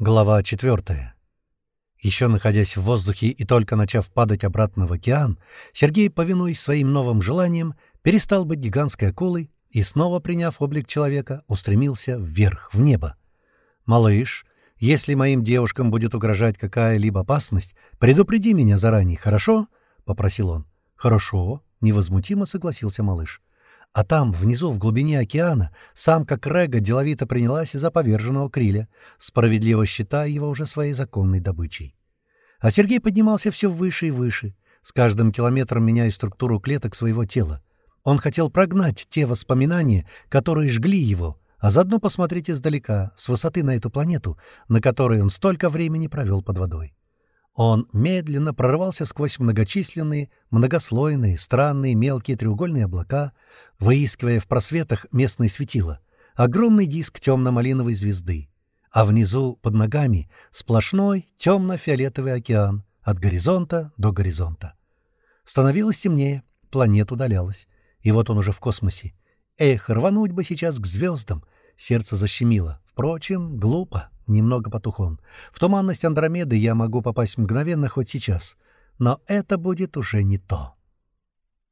Глава 4. Еще находясь в воздухе и только начав падать обратно в океан, Сергей, повинуясь своим новым желаниям, перестал быть гигантской акулой и, снова приняв облик человека, устремился вверх, в небо. «Малыш, если моим девушкам будет угрожать какая-либо опасность, предупреди меня заранее, хорошо?» — попросил он. «Хорошо», — невозмутимо согласился малыш. А там, внизу, в глубине океана, самка Крэга деловито принялась за поверженного Криля, справедливо считая его уже своей законной добычей. А Сергей поднимался все выше и выше, с каждым километром меняя структуру клеток своего тела. Он хотел прогнать те воспоминания, которые жгли его, а заодно посмотреть издалека, с высоты на эту планету, на которой он столько времени провел под водой. Он медленно прорывался сквозь многочисленные, многослойные, странные мелкие треугольные облака, выискивая в просветах местные светила, огромный диск темно-малиновой звезды, а внизу, под ногами, сплошной темно-фиолетовый океан от горизонта до горизонта. Становилось темнее, планета удалялась, и вот он уже в космосе. Эх, рвануть бы сейчас к звездам! Сердце защемило. Впрочем, глупо немного потух он. В туманность Андромеды я могу попасть мгновенно хоть сейчас. Но это будет уже не то.